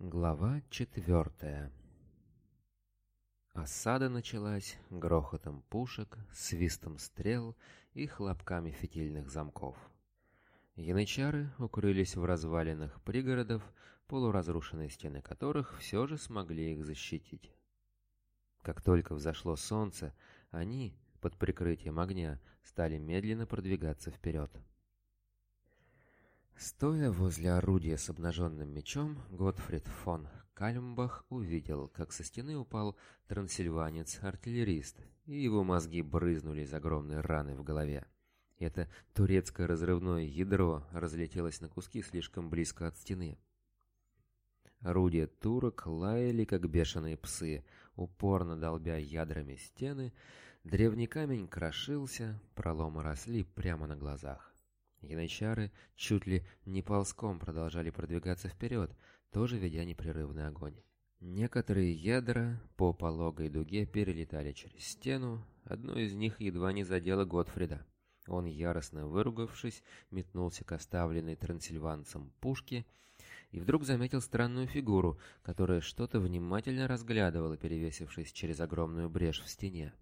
Глава четвертая Осада началась грохотом пушек, свистом стрел и хлопками фитильных замков. Янычары укрылись в развалинах пригородов, полуразрушенные стены которых все же смогли их защитить. Как только взошло солнце, они, под прикрытием огня, стали медленно продвигаться вперед. — Стоя возле орудия с обнаженным мечом, Готфрид фон Кальмбах увидел, как со стены упал трансильванец-артиллерист, и его мозги брызнули из огромной раны в голове. Это турецкое разрывное ядро разлетелось на куски слишком близко от стены. Орудия турок лаяли, как бешеные псы, упорно долбя ядрами стены. Древний камень крошился, проломы росли прямо на глазах. Янычары чуть ли не ползком продолжали продвигаться вперед, тоже ведя непрерывный огонь. Некоторые ядра по пологой дуге перелетали через стену, одно из них едва не задело Готфрида. Он, яростно выругавшись, метнулся к оставленной трансильванцам пушке и вдруг заметил странную фигуру, которая что-то внимательно разглядывала, перевесившись через огромную брешь в стене.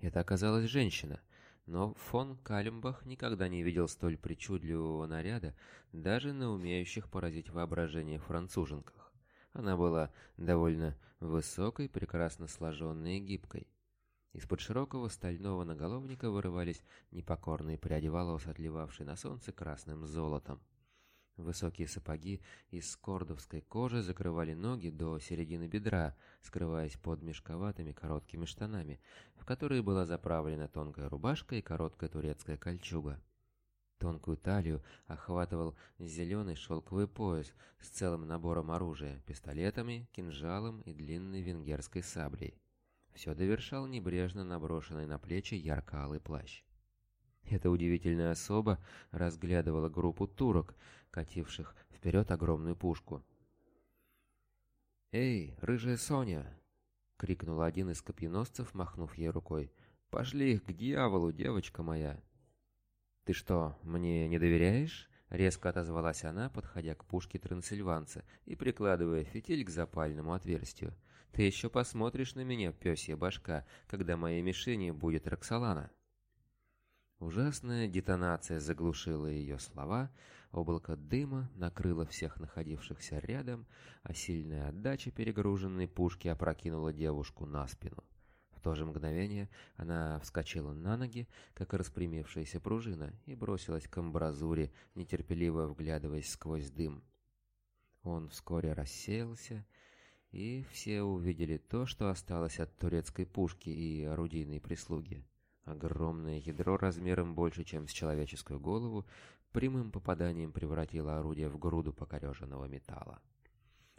Это оказалась женщина. Но фон Калимбах никогда не видел столь причудливого наряда даже на умеющих поразить воображение француженках. Она была довольно высокой, прекрасно сложенной и гибкой. Из-под широкого стального наголовника вырывались непокорные пряди волос, отливавшие на солнце красным золотом. Высокие сапоги из кордовской кожи закрывали ноги до середины бедра, скрываясь под мешковатыми короткими штанами, в которые была заправлена тонкая рубашка и короткая турецкая кольчуга. Тонкую талию охватывал зеленый шелковый пояс с целым набором оружия, пистолетами, кинжалом и длинной венгерской саблей. Все довершал небрежно наброшенный на плечи ярко-алый плащ. Эта удивительная особа разглядывала группу турок, кативших вперед огромную пушку. «Эй, рыжая Соня!» — крикнул один из копьеносцев, махнув ей рукой. «Пошли их к дьяволу, девочка моя!» «Ты что, мне не доверяешь?» — резко отозвалась она, подходя к пушке трансильванца и прикладывая фитиль к запальному отверстию. «Ты еще посмотришь на меня, пёсья башка, когда моей мишени будет Роксолана!» Ужасная детонация заглушила ее слова, облако дыма накрыло всех находившихся рядом, а сильная отдача перегруженной пушки опрокинула девушку на спину. В то же мгновение она вскочила на ноги, как распрямившаяся пружина, и бросилась к амбразуре, нетерпеливо вглядываясь сквозь дым. Он вскоре рассеялся, и все увидели то, что осталось от турецкой пушки и орудийной прислуги. Огромное ядро размером больше, чем с человеческую голову, прямым попаданием превратило орудие в груду покореженного металла.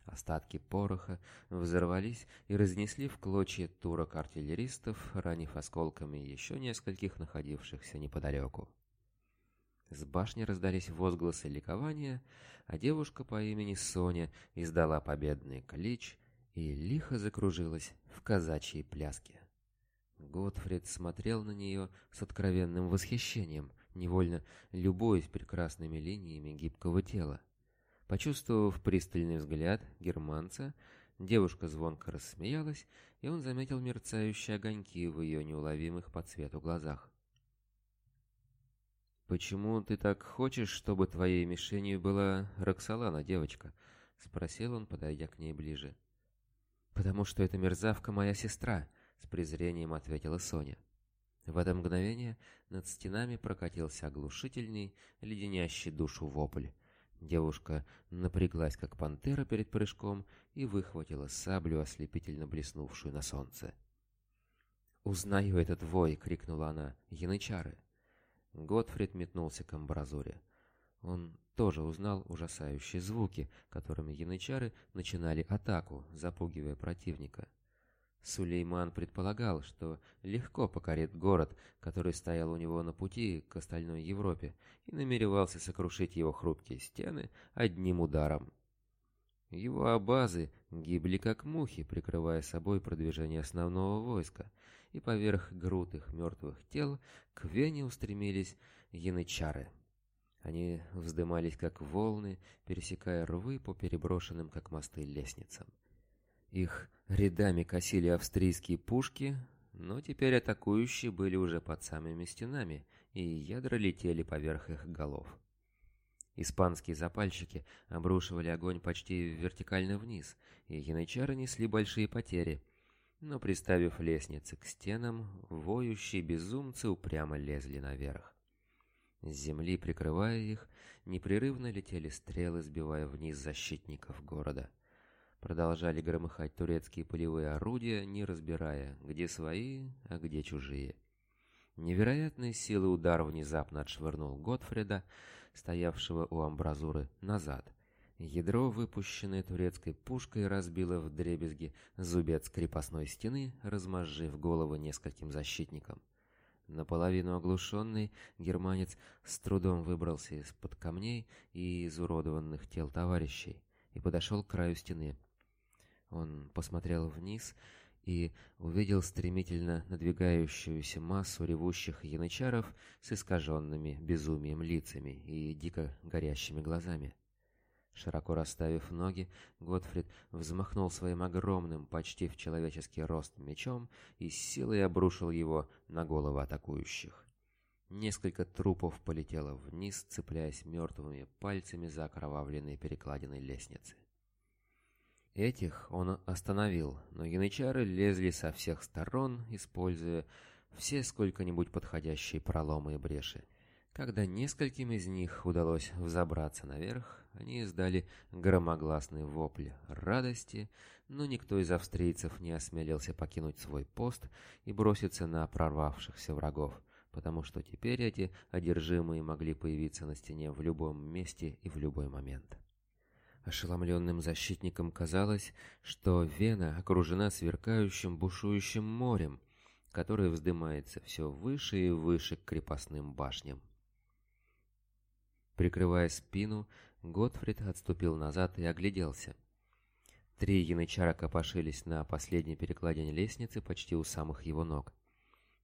Остатки пороха взорвались и разнесли в клочья турок артиллеристов, ранив осколками еще нескольких находившихся неподалеку. С башни раздались возгласы ликования, а девушка по имени Соня издала победный клич и лихо закружилась в казачьей пляске. Готфрид смотрел на нее с откровенным восхищением, невольно любуясь прекрасными линиями гибкого тела. Почувствовав пристальный взгляд германца, девушка звонко рассмеялась, и он заметил мерцающие огоньки в ее неуловимых по цвету глазах. «Почему ты так хочешь, чтобы твоей мишенью была Роксолана, девочка?» — спросил он, подойдя к ней ближе. «Потому что эта мерзавка моя сестра», с презрением ответила Соня. В это мгновение над стенами прокатился оглушительный, леденящий душу вопль. Девушка напряглась, как пантера перед прыжком, и выхватила саблю, ослепительно блеснувшую на солнце. «Узнаю этот вой!» — крикнула она. «Янычары!» Готфрид метнулся к амбразуре. Он тоже узнал ужасающие звуки, которыми янычары начинали атаку, запугивая противника. Сулейман предполагал, что легко покорит город, который стоял у него на пути к остальной Европе, и намеревался сокрушить его хрупкие стены одним ударом. Его абазы гибли как мухи, прикрывая собой продвижение основного войска, и поверх груд мертвых тел к Вене устремились янычары. Они вздымались как волны, пересекая рвы по переброшенным как мосты лестницам. Их рядами косили австрийские пушки, но теперь атакующие были уже под самыми стенами, и ядра летели поверх их голов. Испанские запальщики обрушивали огонь почти вертикально вниз, и янычары несли большие потери. Но, приставив лестницы к стенам, воющие безумцы упрямо лезли наверх. С земли, прикрывая их, непрерывно летели стрелы, сбивая вниз защитников города. Продолжали громыхать турецкие полевые орудия, не разбирая, где свои, а где чужие. Невероятной силы удар внезапно отшвырнул Готфрида, стоявшего у амбразуры, назад. Ядро, выпущенное турецкой пушкой, разбило в дребезги зубец крепостной стены, размозжив голову нескольким защитникам. Наполовину оглушенный, германец с трудом выбрался из-под камней и изуродованных тел товарищей и подошел к краю стены, он посмотрел вниз и увидел стремительно надвигающуюся массу ревущих янычаров с искаженными безумием лицами и дико горящими глазами. Широко расставив ноги, Готфрид взмахнул своим огромным, почти в человеческий рост мечом и с силой обрушил его на головы атакующих. Несколько трупов полетело вниз, цепляясь мертвыми пальцами за окровавленные перекладины лестницы. Этих он остановил, но янычары лезли со всех сторон, используя все сколько-нибудь подходящие проломы и бреши. Когда нескольким из них удалось взобраться наверх, они издали громогласный вопль радости, но никто из австрийцев не осмелился покинуть свой пост и броситься на прорвавшихся врагов, потому что теперь эти одержимые могли появиться на стене в любом месте и в любой момент. Ошеломленным защитникам казалось, что Вена окружена сверкающим бушующим морем, которое вздымается все выше и выше к крепостным башням. Прикрывая спину, Готфрид отступил назад и огляделся. Три янычара копошились на последней перекладине лестницы почти у самых его ног.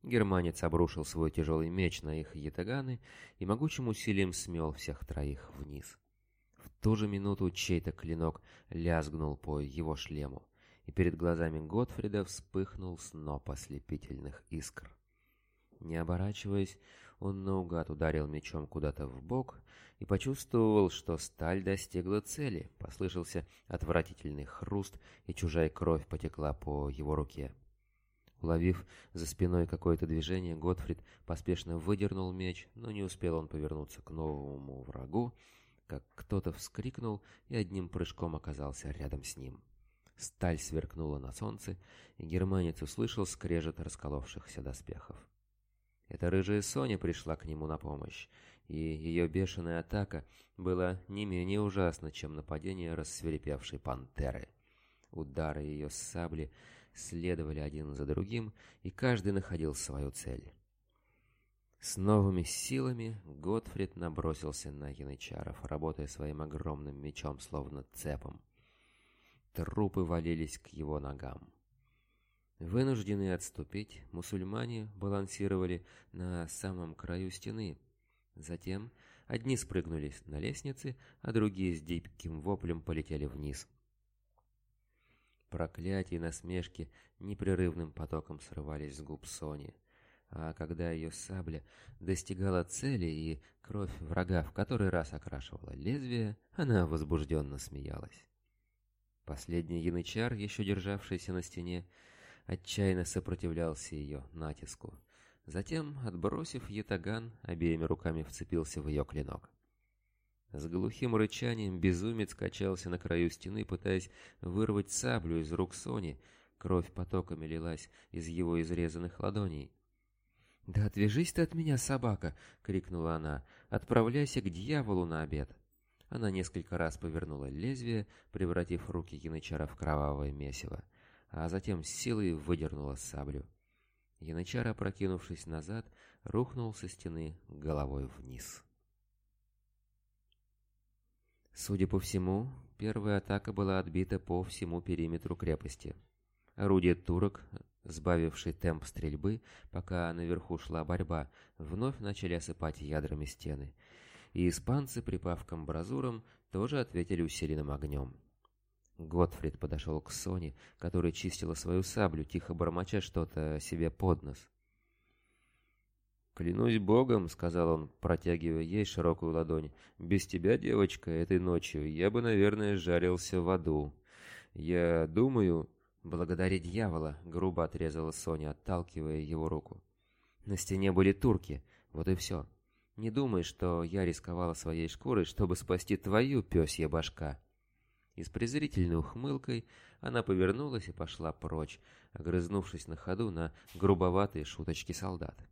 Германец обрушил свой тяжелый меч на их ятаганы и могучим усилием смел всех троих вниз. — ту же минуту чей-то клинок лязгнул по его шлему, и перед глазами Готфрида вспыхнул сноп ослепительных искр. Не оборачиваясь, он наугад ударил мечом куда-то в бок и почувствовал, что сталь достигла цели. Послышался отвратительный хруст, и чужая кровь потекла по его руке. Уловив за спиной какое-то движение, Готфрид поспешно выдернул меч, но не успел он повернуться к новому врагу, как кто-то вскрикнул и одним прыжком оказался рядом с ним. Сталь сверкнула на солнце, и германец услышал скрежет расколовшихся доспехов. Эта рыжая Соня пришла к нему на помощь, и ее бешеная атака была не менее ужасна, чем нападение рассверепевшей пантеры. Удары ее сабли следовали один за другим, и каждый находил свою цель. С новыми силами Готфрид набросился на янычаров, работая своим огромным мечом, словно цепом. Трупы валились к его ногам. Вынужденные отступить, мусульмане балансировали на самом краю стены. Затем одни спрыгнулись на лестнице, а другие с диким воплем полетели вниз. Проклятия и насмешки непрерывным потоком срывались с губ Сони — а когда ее сабля достигала цели и кровь врага в который раз окрашивала лезвие, она возбужденно смеялась. Последний янычар, еще державшийся на стене, отчаянно сопротивлялся ее натиску. Затем, отбросив ятаган, обеими руками вцепился в ее клинок. С глухим рычанием безумец качался на краю стены, пытаясь вырвать саблю из рук Сони. Кровь потоками лилась из его изрезанных ладоней. «Да отвяжись ты от меня, собака!» — крикнула она. «Отправляйся к дьяволу на обед!» Она несколько раз повернула лезвие, превратив руки Янычара в кровавое месиво, а затем с силой выдернула саблю. Янычар, опрокинувшись назад, рухнул со стены головой вниз. Судя по всему, первая атака была отбита по всему периметру крепости. Орудия турок сбавивший темп стрельбы, пока наверху шла борьба, вновь начали осыпать ядрами стены. И испанцы, припав к амбразурам, тоже ответили усиленным огнем. Готфрид подошел к Соне, которая чистила свою саблю, тихо бормоча что-то себе под нос. «Клянусь Богом», — сказал он, протягивая ей широкую ладонь, — «без тебя, девочка, этой ночью я бы, наверное, жарился в аду. Я думаю, «Благодари дьявола!» — грубо отрезала Соня, отталкивая его руку. «На стене были турки, вот и все. Не думай, что я рисковала своей шкурой, чтобы спасти твою пёсья башка!» И с презрительной ухмылкой она повернулась и пошла прочь, огрызнувшись на ходу на грубоватые шуточки солдат.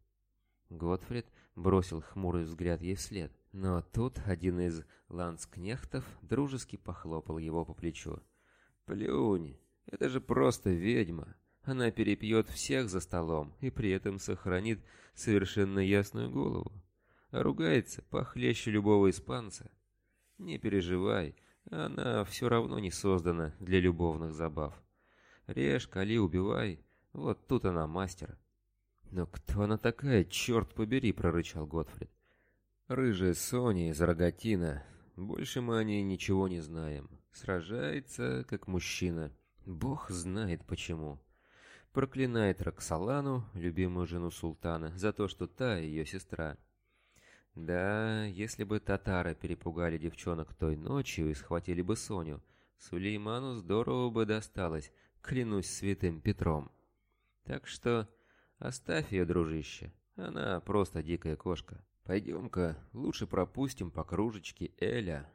Готфрид бросил хмурый взгляд ей вслед, но тут один из ланскнехтов дружески похлопал его по плечу. «Плюнь! Это же просто ведьма. Она перепьет всех за столом и при этом сохранит совершенно ясную голову. Ругается похлеще любого испанца. Не переживай, она все равно не создана для любовных забав. Режь, кали, убивай. Вот тут она мастер. «Но кто она такая, черт побери!» — прорычал Готфрид. «Рыжая Соня из Рогатина. Больше мы о ней ничего не знаем. Сражается, как мужчина. Бог знает почему. Проклинает Роксолану, любимую жену султана, за то, что та ее сестра. Да, если бы татары перепугали девчонок той ночью и схватили бы Соню, Сулейману здорово бы досталось, клянусь святым Петром. Так что оставь ее, дружище, она просто дикая кошка. Пойдем-ка, лучше пропустим по кружечке Эля».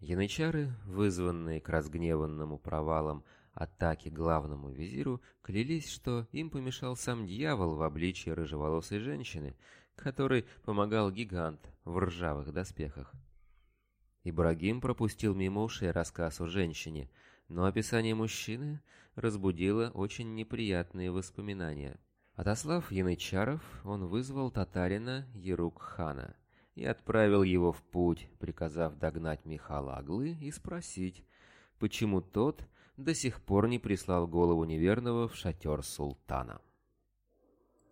Янычары, вызванные к разгневанному провалам атаки главному визиру, клялись, что им помешал сам дьявол в обличье рыжеволосой женщины, который помогал гигант в ржавых доспехах. Ибрагим пропустил мимо ушей рассказ о женщине, но описание мужчины разбудило очень неприятные воспоминания. Отослав янычаров, он вызвал татарина Ерук-хана – и отправил его в путь, приказав догнать Михала Аглы и спросить, почему тот до сих пор не прислал голову неверного в шатер султана.